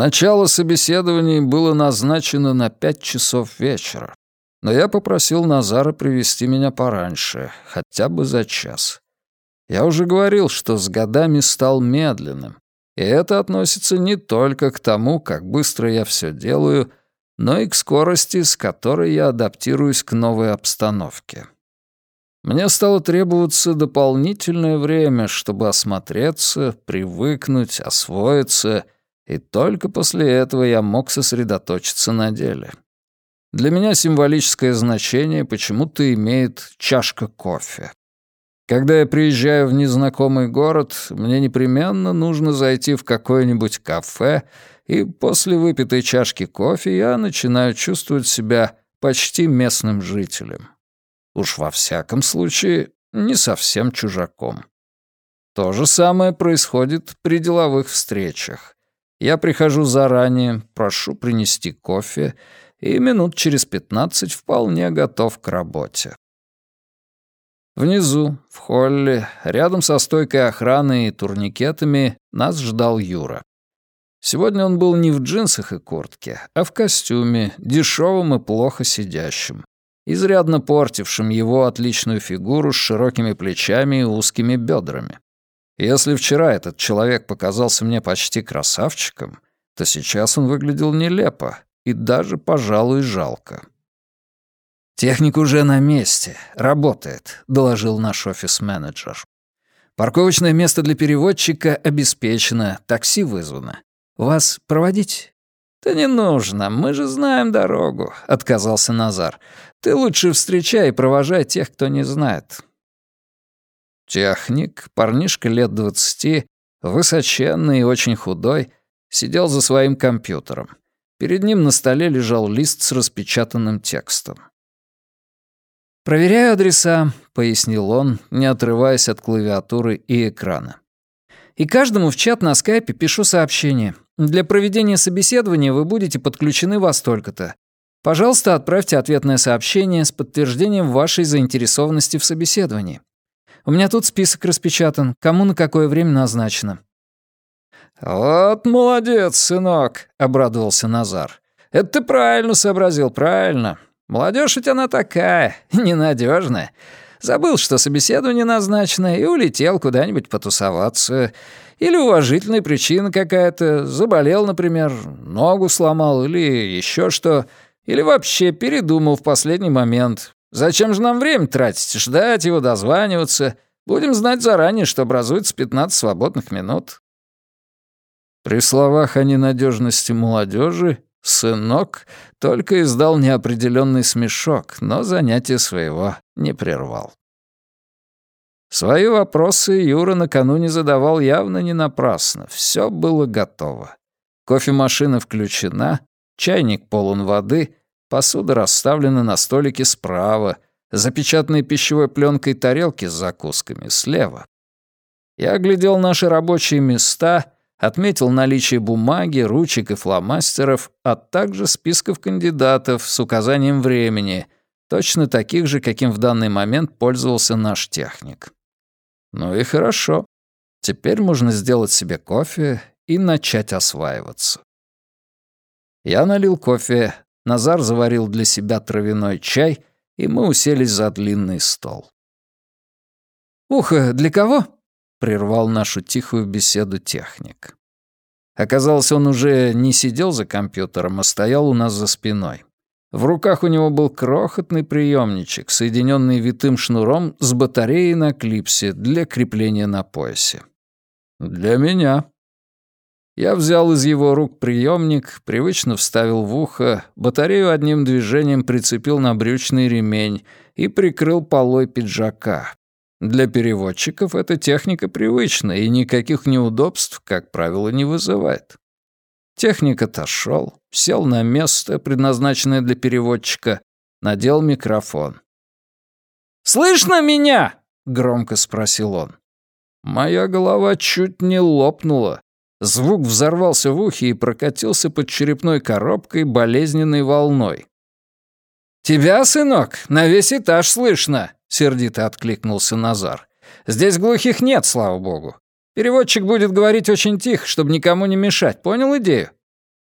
Начало собеседований было назначено на пять часов вечера, но я попросил Назара привести меня пораньше, хотя бы за час. Я уже говорил, что с годами стал медленным, и это относится не только к тому, как быстро я все делаю, но и к скорости, с которой я адаптируюсь к новой обстановке. Мне стало требоваться дополнительное время, чтобы осмотреться, привыкнуть, освоиться — и только после этого я мог сосредоточиться на деле. Для меня символическое значение почему-то имеет чашка кофе. Когда я приезжаю в незнакомый город, мне непременно нужно зайти в какое-нибудь кафе, и после выпитой чашки кофе я начинаю чувствовать себя почти местным жителем. Уж во всяком случае, не совсем чужаком. То же самое происходит при деловых встречах. Я прихожу заранее, прошу принести кофе, и минут через пятнадцать вполне готов к работе. Внизу, в холле, рядом со стойкой охраны и турникетами, нас ждал Юра. Сегодня он был не в джинсах и куртке, а в костюме, дешевом и плохо сидящем, изрядно портившим его отличную фигуру с широкими плечами и узкими бедрами. Если вчера этот человек показался мне почти красавчиком, то сейчас он выглядел нелепо и даже, пожалуй, жалко. «Техник уже на месте, работает», — доложил наш офис-менеджер. «Парковочное место для переводчика обеспечено, такси вызвано. Вас проводить?» «Да не нужно, мы же знаем дорогу», — отказался Назар. «Ты лучше встречай и провожай тех, кто не знает. Техник, парнишка лет двадцати, высоченный и очень худой, сидел за своим компьютером. Перед ним на столе лежал лист с распечатанным текстом. «Проверяю адреса», — пояснил он, не отрываясь от клавиатуры и экрана. «И каждому в чат на скайпе пишу сообщение. Для проведения собеседования вы будете подключены во столько-то. Пожалуйста, отправьте ответное сообщение с подтверждением вашей заинтересованности в собеседовании. У меня тут список распечатан, кому на какое время назначено». «Вот молодец, сынок», — обрадовался Назар. «Это ты правильно сообразил, правильно. Молодежь ведь она такая, ненадежная. Забыл, что собеседование назначено, и улетел куда-нибудь потусоваться. Или уважительная причина какая-то, заболел, например, ногу сломал или еще что. Или вообще передумал в последний момент. Зачем же нам время тратить, ждать его, дозваниваться? Будем знать заранее, что образуется 15 свободных минут». При словах о ненадежности молодежи сынок только издал неопределенный смешок, но занятие своего не прервал. Свои вопросы Юра накануне задавал явно не напрасно. Все было готово. Кофемашина включена, чайник полон воды, Посуда расставлена на столике справа, запечатанные пищевой пленкой тарелки с закусками слева. Я оглядел наши рабочие места, отметил наличие бумаги, ручек и фломастеров, а также списков кандидатов с указанием времени, точно таких же, каким в данный момент пользовался наш техник. Ну и хорошо. Теперь можно сделать себе кофе и начать осваиваться. Я налил кофе, Назар заварил для себя травяной чай, и мы уселись за длинный стол. «Ухо для кого?» — прервал нашу тихую беседу техник. Оказалось, он уже не сидел за компьютером, а стоял у нас за спиной. В руках у него был крохотный приемничек, соединенный витым шнуром с батареей на клипсе для крепления на поясе. «Для меня», я взял из его рук приемник, привычно вставил в ухо, батарею одним движением прицепил на брючный ремень и прикрыл полой пиджака. Для переводчиков эта техника привычна и никаких неудобств, как правило, не вызывает. Техник отошел, сел на место, предназначенное для переводчика, надел микрофон. «Слышно меня?» — громко спросил он. Моя голова чуть не лопнула. Звук взорвался в ухе и прокатился под черепной коробкой болезненной волной. «Тебя, сынок, на весь этаж слышно», — сердито откликнулся Назар. «Здесь глухих нет, слава богу. Переводчик будет говорить очень тихо, чтобы никому не мешать. Понял идею?»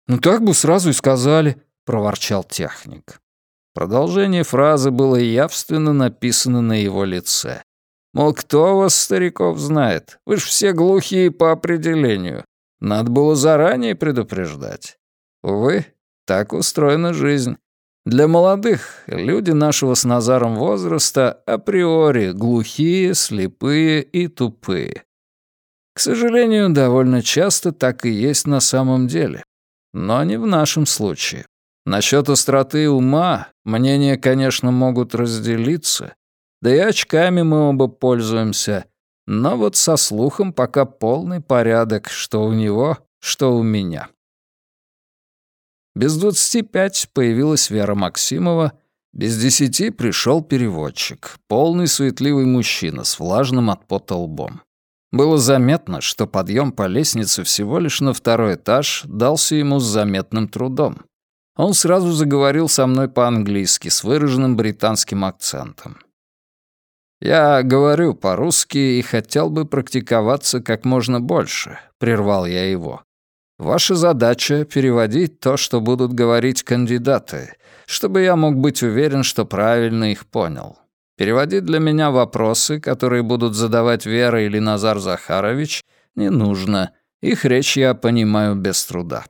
«Ну так бы сразу и сказали», — проворчал техник. Продолжение фразы было явственно написано на его лице. Мол, кто вас, стариков, знает? Вы ж все глухие по определению. Надо было заранее предупреждать. Увы, так устроена жизнь. Для молодых люди нашего с Назаром возраста априори глухие, слепые и тупые. К сожалению, довольно часто так и есть на самом деле. Но не в нашем случае. Насчет остроты ума мнения, конечно, могут разделиться, да и очками мы оба пользуемся, но вот со слухом пока полный порядок, что у него, что у меня. Без двадцати пять появилась Вера Максимова, без десяти пришел переводчик, полный суетливый мужчина с влажным от пота лбом. Было заметно, что подъем по лестнице всего лишь на второй этаж дался ему с заметным трудом. Он сразу заговорил со мной по-английски с выраженным британским акцентом. «Я говорю по-русски и хотел бы практиковаться как можно больше», — прервал я его. Ваша задача — переводить то, что будут говорить кандидаты, чтобы я мог быть уверен, что правильно их понял. Переводить для меня вопросы, которые будут задавать Вера или Назар Захарович, не нужно. Их речь я понимаю без труда.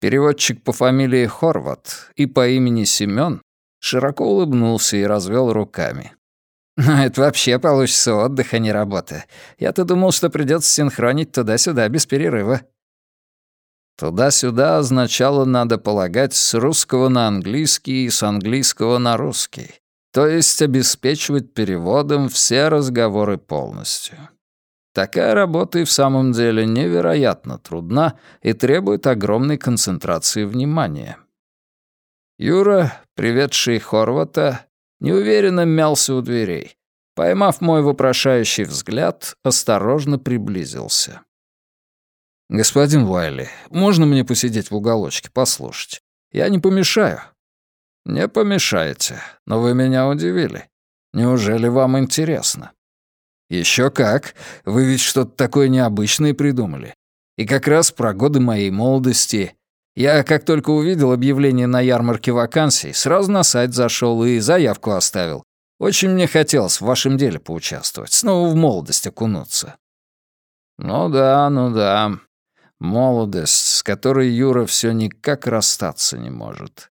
Переводчик по фамилии Хорват и по имени Семён широко улыбнулся и развел руками. «Ну, это вообще получится отдых, а не работа. Я-то думал, что придется синхронить туда-сюда без перерыва». Туда-сюда означало, надо полагать, с русского на английский и с английского на русский, то есть обеспечивать переводом все разговоры полностью. Такая работа и в самом деле невероятно трудна и требует огромной концентрации внимания. Юра, приведший Хорвата, неуверенно мялся у дверей. Поймав мой вопрошающий взгляд, осторожно приблизился. «Господин Уайли, можно мне посидеть в уголочке, послушать? Я не помешаю». «Не помешаете, но вы меня удивили. Неужели вам интересно?» «Еще как. Вы ведь что-то такое необычное придумали. И как раз про годы моей молодости. Я, как только увидел объявление на ярмарке вакансий, сразу на сайт зашел и заявку оставил. Очень мне хотелось в вашем деле поучаствовать, снова в молодость окунуться». «Ну да, ну да. Молодость, с которой Юра все никак расстаться не может.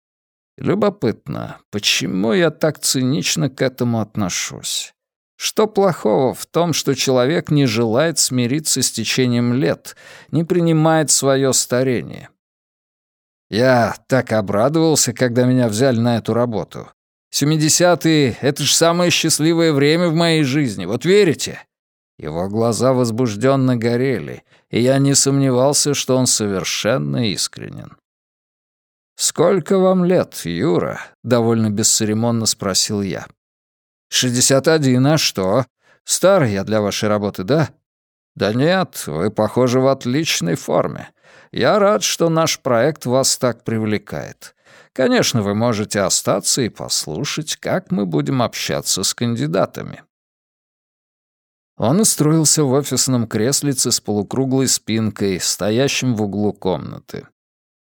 Любопытно, почему я так цинично к этому отношусь? Что плохого в том, что человек не желает смириться с течением лет, не принимает свое старение? Я так обрадовался, когда меня взяли на эту работу. Семидесятые — это же самое счастливое время в моей жизни, вот верите?» Его глаза возбужденно горели, и я не сомневался, что он совершенно искренен. «Сколько вам лет, Юра?» — довольно бесцеремонно спросил я. «Шестьдесят один, а что? Старый я для вашей работы, да?» «Да нет, вы, похоже, в отличной форме. Я рад, что наш проект вас так привлекает. Конечно, вы можете остаться и послушать, как мы будем общаться с кандидатами». Он устроился в офисном креслице с полукруглой спинкой, стоящим в углу комнаты.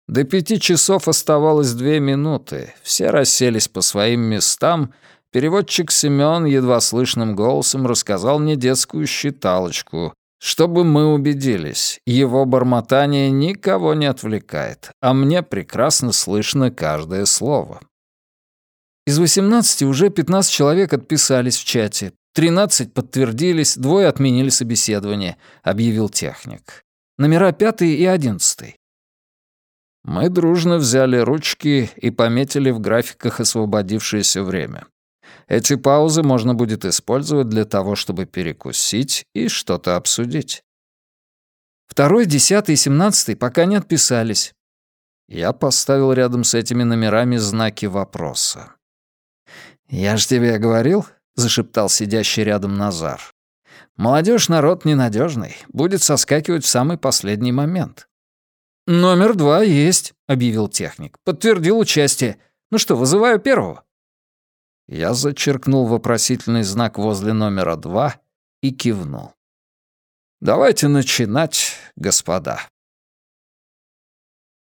До пяти часов оставалось две минуты. Все расселись по своим местам. Переводчик Семён едва слышным голосом рассказал мне детскую считалочку, чтобы мы убедились, его бормотание никого не отвлекает, а мне прекрасно слышно каждое слово. Из 18 уже 15 человек отписались в чате, 13 подтвердились, двое отменили собеседование, объявил техник. Номера пятый и одиннадцатый. Мы дружно взяли ручки и пометили в графиках освободившееся время. Эти паузы можно будет использовать для того, чтобы перекусить и что-то обсудить. Второй, десятый и семнадцатый пока не отписались. Я поставил рядом с этими номерами знаки вопроса. «Я ж тебе говорил», — зашептал сидящий рядом Назар. «Молодежь народ ненадежный, будет соскакивать в самый последний момент». «Номер два есть», — объявил техник. «Подтвердил участие. Ну что, вызываю первого?» Я зачеркнул вопросительный знак возле номера два и кивнул. «Давайте начинать, господа».